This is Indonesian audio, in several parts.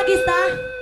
lagi, Star.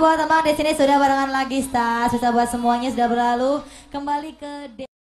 Buat teman di sini sudah barengan lagi, Stas. Bisa buat semuanya sudah berlalu. Kembali ke